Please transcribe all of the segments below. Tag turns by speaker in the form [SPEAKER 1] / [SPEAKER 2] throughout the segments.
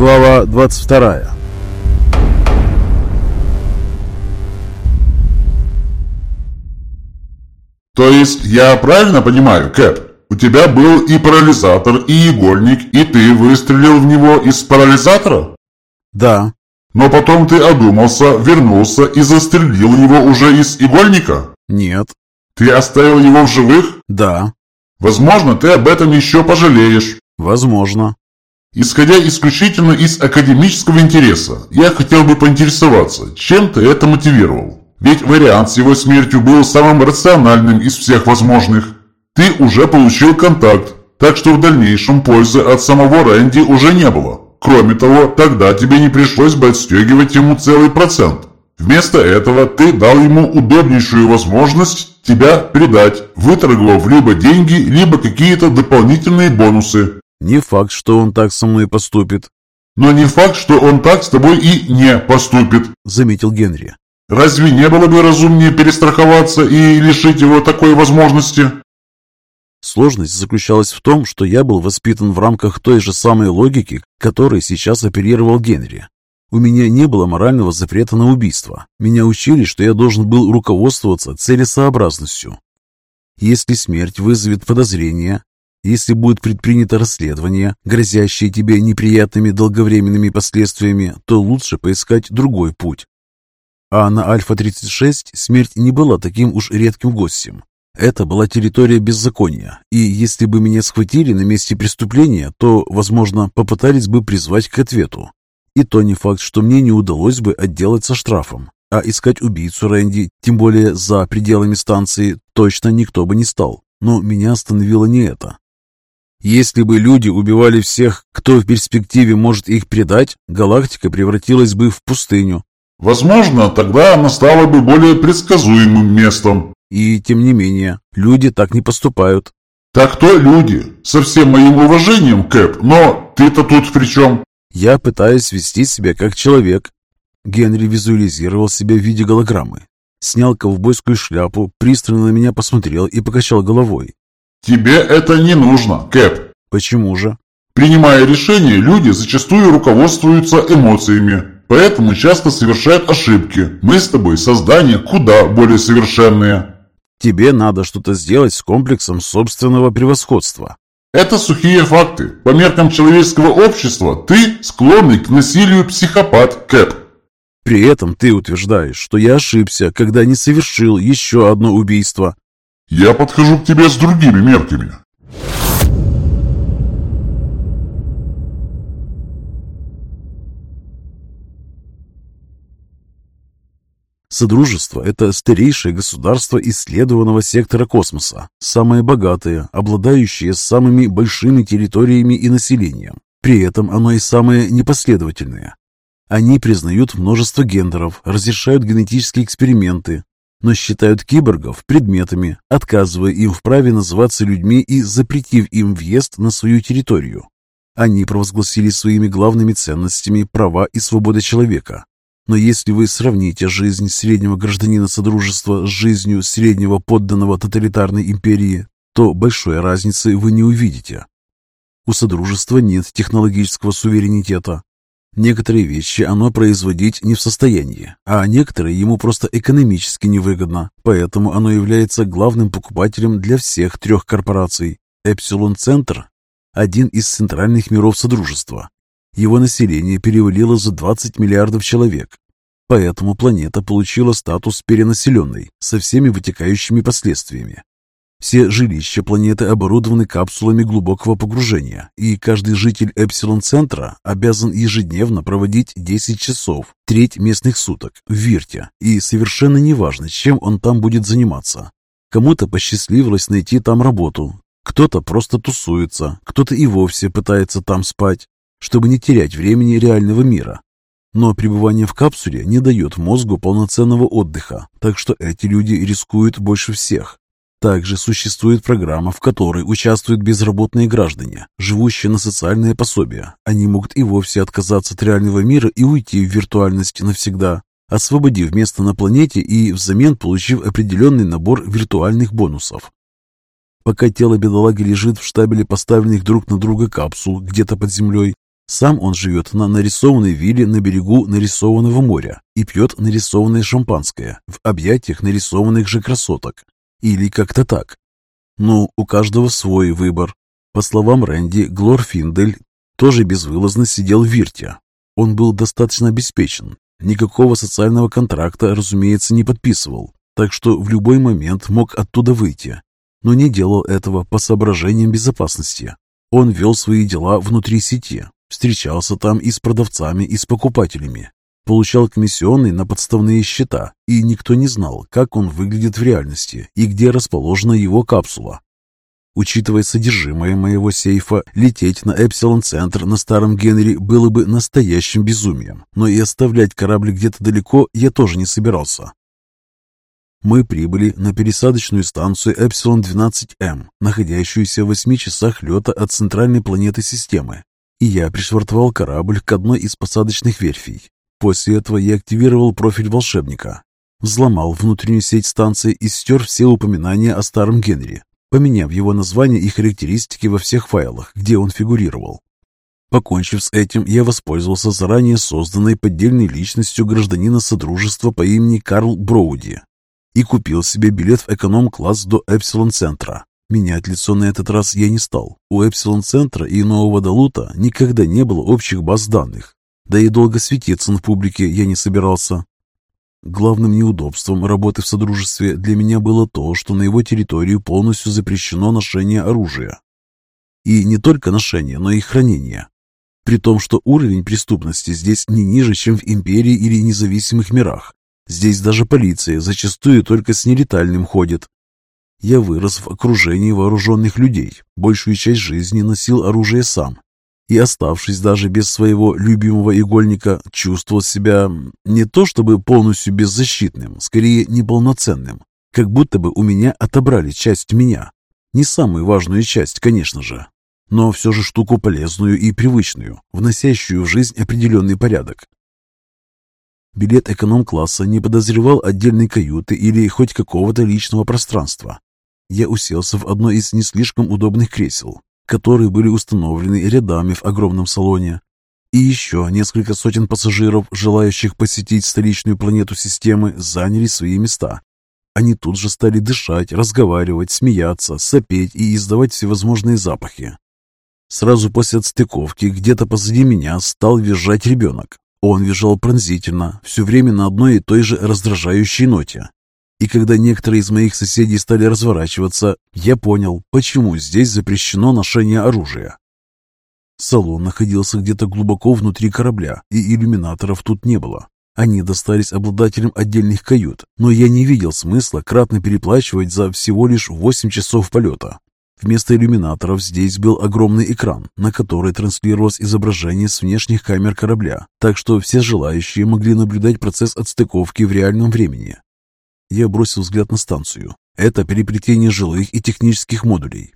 [SPEAKER 1] Глава 22
[SPEAKER 2] То есть я правильно понимаю, Кэп? У тебя был и парализатор, и игольник, и ты выстрелил в него из парализатора?
[SPEAKER 1] Да.
[SPEAKER 2] Но потом ты одумался, вернулся и застрелил его уже из игольника?
[SPEAKER 1] Нет.
[SPEAKER 2] Ты оставил его в живых?
[SPEAKER 1] Да.
[SPEAKER 2] Возможно, ты об этом еще пожалеешь.
[SPEAKER 1] Возможно.
[SPEAKER 2] Исходя исключительно из академического интереса, я хотел бы поинтересоваться, чем ты это мотивировал? Ведь вариант с его смертью был самым рациональным из всех возможных. Ты уже получил контакт, так что в дальнейшем пользы от самого Рэнди уже не было. Кроме того, тогда тебе не пришлось бы отстегивать ему целый процент. Вместо этого ты дал ему удобнейшую возможность тебя предать, выторговав либо деньги, либо какие-то дополнительные бонусы.
[SPEAKER 1] Не факт, что он так со мной поступит.
[SPEAKER 2] Но не факт, что он так с тобой и не поступит,
[SPEAKER 1] заметил Генри.
[SPEAKER 2] Разве не было бы разумнее перестраховаться и лишить его такой возможности?
[SPEAKER 1] Сложность заключалась в том, что я был воспитан в рамках той же самой логики, которой сейчас оперировал Генри. У меня не было морального запрета на убийство. Меня учили, что я должен был руководствоваться целесообразностью. Если смерть вызовет подозрения, если будет предпринято расследование, грозящее тебе неприятными долговременными последствиями, то лучше поискать другой путь. А на Альфа-36 смерть не была таким уж редким гостем. Это была территория беззакония, и если бы меня схватили на месте преступления, то, возможно, попытались бы призвать к ответу. И то не факт, что мне не удалось бы отделаться штрафом. А искать убийцу Рэнди, тем более за пределами станции, точно никто бы не стал. Но меня остановило не это. Если бы люди убивали всех, кто в перспективе может их предать, галактика превратилась бы в пустыню,
[SPEAKER 2] Возможно, тогда она стала бы более предсказуемым местом.
[SPEAKER 1] И тем не менее, люди так не поступают.
[SPEAKER 2] Так то люди. Со всем моим уважением, Кэп, но ты-то тут при чем?
[SPEAKER 1] Я пытаюсь вести себя как человек. Генри визуализировал себя в виде голограммы. Снял ковбойскую шляпу, пристально на меня посмотрел и покачал головой.
[SPEAKER 2] Тебе это не нужно, Кэп.
[SPEAKER 1] Почему же?
[SPEAKER 2] Принимая решения, люди зачастую руководствуются эмоциями. Поэтому часто совершают ошибки. Мы с тобой создания куда более совершенные.
[SPEAKER 1] Тебе надо что-то сделать с комплексом собственного превосходства.
[SPEAKER 2] Это сухие факты. По меркам человеческого общества ты склонный к насилию психопат, Кэп.
[SPEAKER 1] При этом ты утверждаешь, что я ошибся, когда не совершил еще одно убийство.
[SPEAKER 2] Я подхожу к тебе с другими мерками.
[SPEAKER 1] Содружество – это старейшее государство исследованного сектора космоса, самое богатое, обладающее самыми большими территориями и населением. При этом оно и самое непоследовательное. Они признают множество гендеров, разрешают генетические эксперименты, но считают киборгов предметами, отказывая им в праве называться людьми и запретив им въезд на свою территорию. Они провозгласили своими главными ценностями права и свободы человека, но если вы сравните жизнь среднего гражданина Содружества с жизнью среднего подданного тоталитарной империи, то большой разницы вы не увидите. У Содружества нет технологического суверенитета. Некоторые вещи оно производить не в состоянии, а некоторые ему просто экономически невыгодно, поэтому оно является главным покупателем для всех трех корпораций. Эпсилон-центр – один из центральных миров Содружества, его население перевалило за 20 миллиардов человек. Поэтому планета получила статус перенаселенной со всеми вытекающими последствиями. Все жилища планеты оборудованы капсулами глубокого погружения, и каждый житель Эпсилон-центра обязан ежедневно проводить 10 часов, треть местных суток, в Вирте, и совершенно неважно, чем он там будет заниматься. Кому-то посчастливилось найти там работу, кто-то просто тусуется, кто-то и вовсе пытается там спать, чтобы не терять времени реального мира. Но пребывание в капсуле не дает мозгу полноценного отдыха, так что эти люди рискуют больше всех. Также существует программа, в которой участвуют безработные граждане, живущие на социальные пособия. Они могут и вовсе отказаться от реального мира и уйти в виртуальность навсегда, освободив место на планете и взамен получив определенный набор виртуальных бонусов. Пока тело бедолаги лежит в штабеле поставленных друг на друга капсул где-то под землей, Сам он живет на нарисованной вилле на берегу нарисованного моря и пьет нарисованное шампанское в объятиях нарисованных же красоток. Или как-то так. Ну, у каждого свой выбор. По словам Рэнди, Глор Финдель тоже безвылазно сидел в Вирте. Он был достаточно обеспечен. Никакого социального контракта, разумеется, не подписывал, так что в любой момент мог оттуда выйти. Но не делал этого по соображениям безопасности. Он вел свои дела внутри сети, встречался там и с продавцами, и с покупателями, получал комиссионные на подставные счета, и никто не знал, как он выглядит в реальности и где расположена его капсула. Учитывая содержимое моего сейфа, лететь на Эпсилон-центр на старом Генри было бы настоящим безумием, но и оставлять корабль где-то далеко я тоже не собирался. Мы прибыли на пересадочную станцию Эпсилон-12М, находящуюся в 8 часах лета от центральной планеты системы, и я пришвартовал корабль к одной из посадочных верфей. После этого я активировал профиль волшебника, взломал внутреннюю сеть станции и стер все упоминания о старом Генри, поменяв его название и характеристики во всех файлах, где он фигурировал. Покончив с этим, я воспользовался заранее созданной поддельной личностью гражданина Содружества по имени Карл Броуди и купил себе билет в эконом-класс до Эпсилон-центра. Менять лицо на этот раз я не стал. У Эпсилон-центра и Нового Далута никогда не было общих баз данных. Да и долго светиться на публике я не собирался. Главным неудобством работы в Содружестве для меня было то, что на его территорию полностью запрещено ношение оружия. И не только ношение, но и хранение. При том, что уровень преступности здесь не ниже, чем в империи или независимых мирах. Здесь даже полиция зачастую только с нелетальным ходит. Я вырос в окружении вооруженных людей, большую часть жизни носил оружие сам и, оставшись даже без своего любимого игольника, чувствовал себя не то чтобы полностью беззащитным, скорее неполноценным, как будто бы у меня отобрали часть меня. Не самую важную часть, конечно же, но все же штуку полезную и привычную, вносящую в жизнь определенный порядок. Билет эконом-класса не подозревал отдельной каюты или хоть какого-то личного пространства. Я уселся в одно из не слишком удобных кресел, которые были установлены рядами в огромном салоне. И еще несколько сотен пассажиров, желающих посетить столичную планету системы, заняли свои места. Они тут же стали дышать, разговаривать, смеяться, сопеть и издавать всевозможные запахи. Сразу после отстыковки где-то позади меня стал визжать ребенок. Он визжал пронзительно, все время на одной и той же раздражающей ноте. И когда некоторые из моих соседей стали разворачиваться, я понял, почему здесь запрещено ношение оружия. Салон находился где-то глубоко внутри корабля, и иллюминаторов тут не было. Они достались обладателям отдельных кают, но я не видел смысла кратно переплачивать за всего лишь 8 часов полета. Вместо иллюминаторов здесь был огромный экран, на который транслировалось изображение с внешних камер корабля, так что все желающие могли наблюдать процесс отстыковки в реальном времени. Я бросил взгляд на станцию. Это переплетение жилых и технических модулей.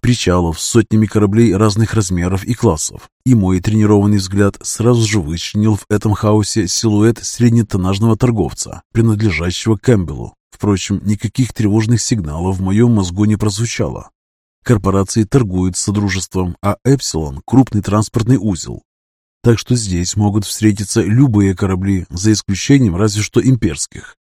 [SPEAKER 1] Причалов с сотнями кораблей разных размеров и классов. И мой тренированный взгляд сразу же вычленил в этом хаосе силуэт среднетоннажного торговца, принадлежащего Кэмпбеллу. Впрочем, никаких тревожных сигналов в моем мозгу не прозвучало. Корпорации торгуют с Содружеством, а Эпсилон – крупный транспортный узел. Так что здесь могут встретиться любые корабли, за исключением разве что имперских.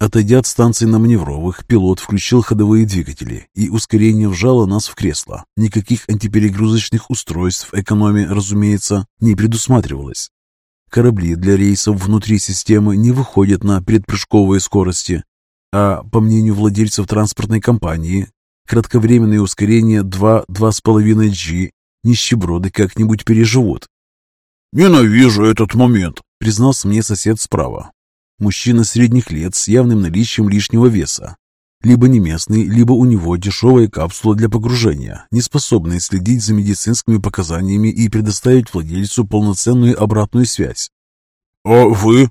[SPEAKER 1] Отойдя от станции на маневровых, пилот включил ходовые двигатели, и ускорение вжало нас в кресло. Никаких антиперегрузочных устройств в экономе, разумеется, не предусматривалось. Корабли для рейсов внутри системы не выходят на предпрыжковые скорости, а, по мнению владельцев транспортной компании, кратковременное ускорение 2-2,5 G нищеброды как-нибудь переживут.
[SPEAKER 2] «Ненавижу этот момент», —
[SPEAKER 1] признался мне сосед справа. Мужчина средних лет с явным наличием лишнего веса. Либо не местный, либо у него дешевая капсула для погружения, не способная следить за медицинскими показаниями и предоставить владельцу полноценную обратную связь.
[SPEAKER 2] «А вы?»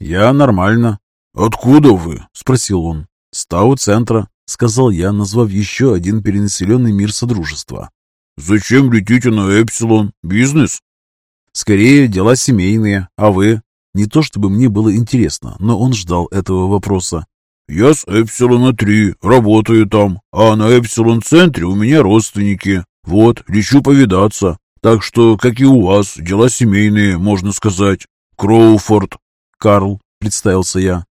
[SPEAKER 1] «Я нормально».
[SPEAKER 2] «Откуда вы?»
[SPEAKER 1] – спросил он. «С Тау-центра», – сказал я, назвав еще один перенаселенный мир Содружества.
[SPEAKER 2] «Зачем летите на Эпсилон? Бизнес?»
[SPEAKER 1] «Скорее, дела семейные. А вы?» Не то чтобы мне было интересно, но он ждал этого вопроса.
[SPEAKER 2] «Я с Эпсилона-3, работаю там, а на Эпсилон-центре у меня родственники. Вот, лечу повидаться.
[SPEAKER 1] Так что, как и у вас, дела семейные, можно сказать. Кроуфорд. Карл, представился я.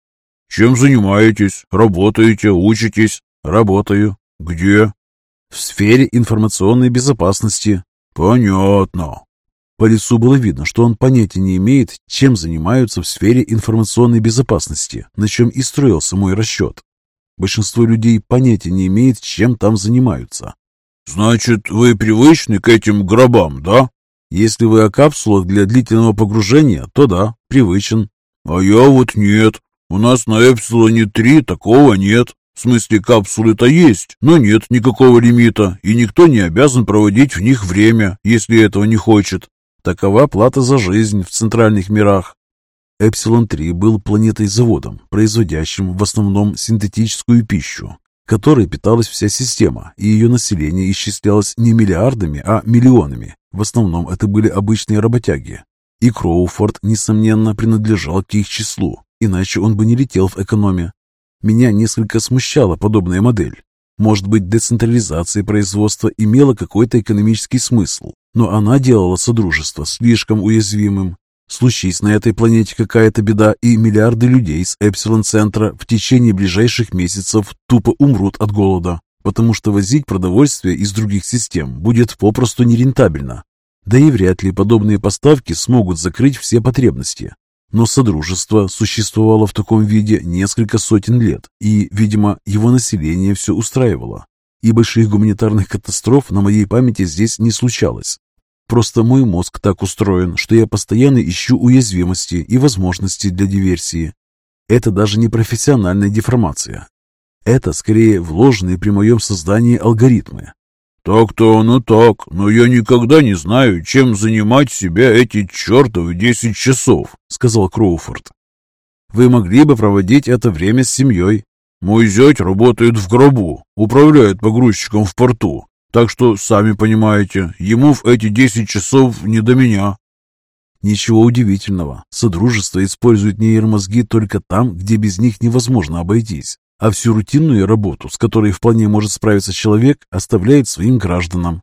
[SPEAKER 1] Чем занимаетесь? Работаете? Учитесь? Работаю. Где? В сфере информационной безопасности. Понятно. По лицу было видно, что он понятия не имеет, чем занимаются в сфере информационной безопасности, на чем и строился мой расчет. Большинство людей понятия не имеет, чем там занимаются. «Значит, вы привычны к этим гробам, да?» «Если вы о капсулах для длительного погружения, то да, привычен». «А я вот нет. У нас на Эпсилоне-3 такого нет. В смысле, капсулы-то есть, но нет никакого лимита, и никто не обязан проводить в них время, если этого не хочет. Такова плата за жизнь в центральных мирах. Эпсилон-3 был планетой-заводом, производящим в основном синтетическую пищу, которой питалась вся система, и ее население исчислялось не миллиардами, а миллионами. В основном это были обычные работяги. И Кроуфорд, несомненно, принадлежал к их числу, иначе он бы не летел в экономе. Меня несколько смущала подобная модель. Может быть, децентрализация производства имела какой-то экономический смысл, но она делала Содружество слишком уязвимым, Случись на этой планете какая-то беда, и миллиарды людей с Эпсилон-центра в течение ближайших месяцев тупо умрут от голода, потому что возить продовольствие из других систем будет попросту нерентабельно. Да и вряд ли подобные поставки смогут закрыть все потребности. Но Содружество существовало в таком виде несколько сотен лет, и, видимо, его население все устраивало. И больших гуманитарных катастроф на моей памяти здесь не случалось. Просто мой мозг так устроен, что я постоянно ищу уязвимости и возможности для диверсии. Это даже не профессиональная деформация. Это скорее вложенные при моем создании алгоритмы. «Так-то оно так, но я никогда не знаю, чем занимать себя эти чертовы десять часов», — сказал Кроуфорд. «Вы могли бы проводить это время с семьей. Мой зять работает в гробу, управляет погрузчиком в порту, так что, сами понимаете, ему в эти десять часов не до меня. Ничего удивительного. Содружество использует нейромозги только там, где без них невозможно обойтись. А всю рутинную работу, с которой вполне может справиться человек, оставляет своим гражданам.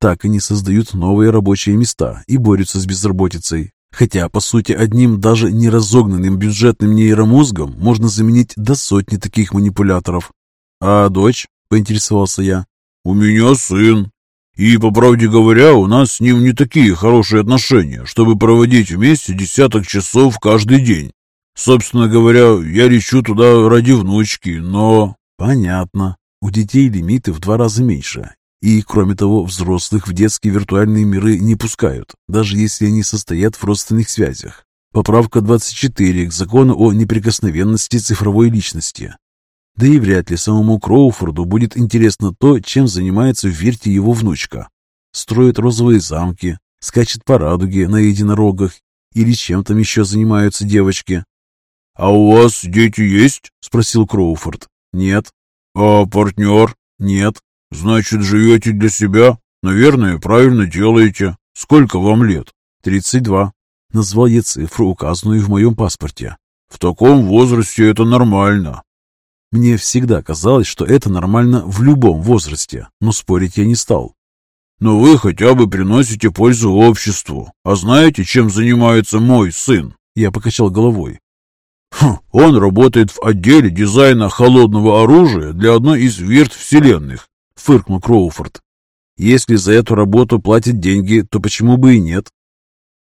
[SPEAKER 1] Так они создают новые рабочие места и борются с безработицей. Хотя, по сути, одним даже неразогнанным бюджетным нейромозгом можно заменить до сотни таких манипуляторов. «А дочь?» – поинтересовался я. «У меня сын. И, по правде говоря, у нас с ним не такие хорошие отношения, чтобы проводить вместе десяток часов каждый день. Собственно говоря, я лечу туда ради внучки, но...» «Понятно. У детей лимиты в два раза меньше. И, кроме того, взрослых в детские виртуальные миры не пускают, даже если они состоят в родственных связях. Поправка 24 к закону о неприкосновенности цифровой личности. Да и вряд ли самому Кроуфорду будет интересно то, чем занимается в Вирте его внучка. Строит розовые замки, скачет по радуге на единорогах или чем там еще занимаются девочки. «А у вас дети есть?» – спросил Кроуфорд. «Нет». «А партнер?» «Нет». «Значит, живете для себя? Наверное, правильно делаете. Сколько вам лет?» «Тридцать два». Назвал я цифру, указанную в моем паспорте. «В таком возрасте это нормально. Мне всегда казалось, что это нормально в любом возрасте, но спорить я не стал. «Но вы хотя бы приносите пользу обществу. А знаете, чем занимается мой сын?» Я покачал головой. Хм, «Он работает в отделе дизайна холодного оружия для одной из вирт вселенных», — фыркнул Кроуфорд. «Если за эту работу платят деньги, то почему бы и нет?»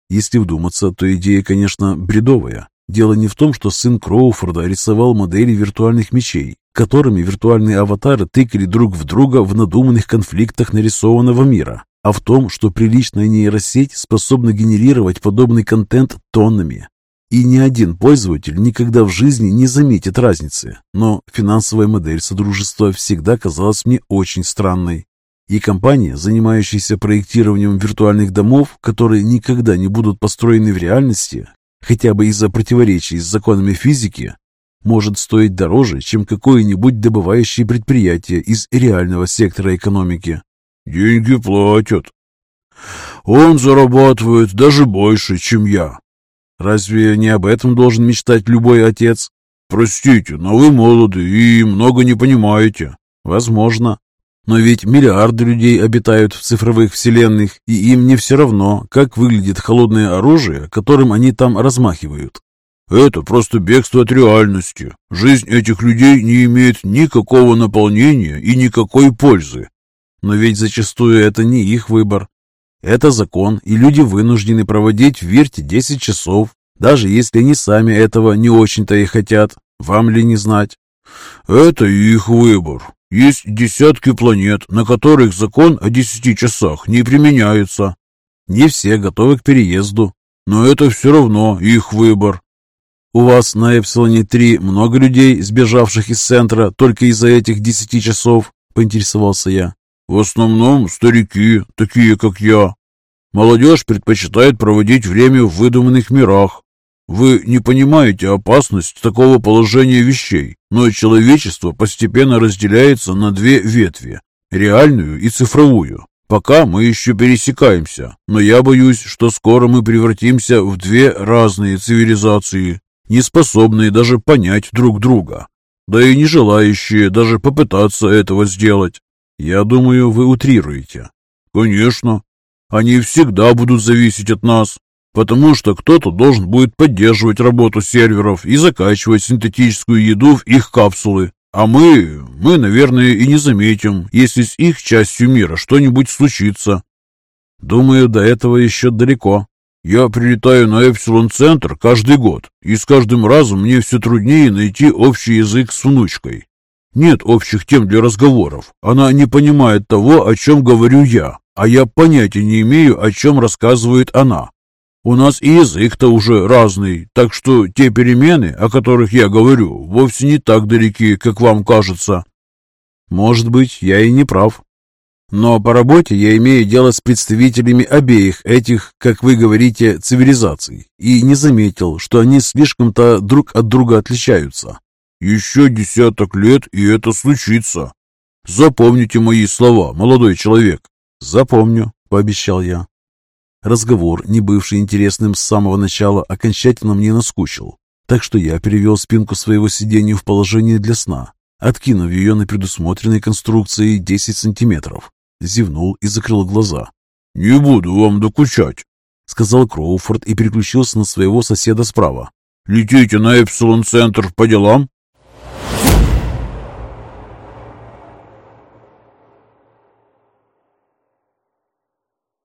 [SPEAKER 1] Если вдуматься, то идея, конечно, бредовая. Дело не в том, что сын Кроуфорда рисовал модели виртуальных мечей, которыми виртуальные аватары тыкали друг в друга в надуманных конфликтах нарисованного мира, а в том, что приличная нейросеть способна генерировать подобный контент тоннами. И ни один пользователь никогда в жизни не заметит разницы. Но финансовая модель Содружества всегда казалась мне очень странной. И компания, занимающаяся проектированием виртуальных домов, которые никогда не будут построены в реальности, хотя бы из-за противоречий с законами физики, может стоить дороже, чем какое-нибудь добывающее предприятие из реального сектора экономики. Деньги платят. Он зарабатывает даже больше, чем я. Разве не об этом должен мечтать любой отец? Простите, но вы молоды и много не понимаете. Возможно.
[SPEAKER 3] Но ведь миллиарды людей обитают в цифровых вселенных, и им не все равно, как выглядит холодное оружие, которым они там размахивают.
[SPEAKER 1] Это просто бегство от реальности. Жизнь этих людей не имеет никакого наполнения и никакой пользы.
[SPEAKER 3] Но ведь зачастую это не их выбор. Это закон, и люди вынуждены проводить в Вирте 10 часов, даже если они сами этого не очень-то и хотят. Вам ли не знать?
[SPEAKER 1] Это их выбор. Есть десятки планет, на которых закон о 10 часах не применяется.
[SPEAKER 3] Не все готовы к переезду.
[SPEAKER 1] Но это все равно их выбор.
[SPEAKER 3] У вас на Эпсилоне-3 много людей, сбежавших из центра только из-за этих 10 часов? Поинтересовался я.
[SPEAKER 1] В основном старики, такие как я. Молодежь предпочитает проводить время в выдуманных мирах. Вы не понимаете опасность такого положения вещей, но человечество постепенно разделяется на две ветви – реальную и цифровую. Пока мы еще пересекаемся, но я боюсь, что скоро мы превратимся в две разные цивилизации, не способные даже понять друг друга, да и не желающие даже попытаться этого сделать.
[SPEAKER 3] Я думаю, вы утрируете.
[SPEAKER 1] Конечно. Они всегда будут зависеть от нас, потому что кто-то должен будет поддерживать работу серверов и закачивать синтетическую еду в их капсулы. А мы, мы, наверное, и не заметим, если с их частью мира что-нибудь случится.
[SPEAKER 3] Думаю, до этого еще далеко.
[SPEAKER 1] Я прилетаю на Эпсилон-центр каждый год, и с каждым разом мне все труднее найти общий язык с внучкой. Нет общих тем для разговоров. Она не понимает того, о чем говорю я, а я понятия не имею, о чем рассказывает она. У нас и язык-то уже разный, так что те перемены, о которых я говорю, вовсе не так далеки, как вам кажется.
[SPEAKER 3] Может быть, я и не прав. Но по работе я имею дело с представителями обеих этих, как вы говорите, цивилизаций, и не заметил, что они слишком-то друг от друга отличаются.
[SPEAKER 1] Еще десяток лет, и это случится. Запомните мои слова, молодой человек.
[SPEAKER 3] Запомню, пообещал я. Разговор, не бывший интересным с самого начала, окончательно мне наскучил, так что я перевел спинку своего сиденья в положение для сна, откинув ее на предусмотренной конструкции 10 сантиметров. Зевнул и закрыл глаза.
[SPEAKER 1] «Не буду вам докучать», —
[SPEAKER 3] сказал Кроуфорд и переключился на своего соседа справа.
[SPEAKER 1] «Летите на Эпсилон-центр по делам?»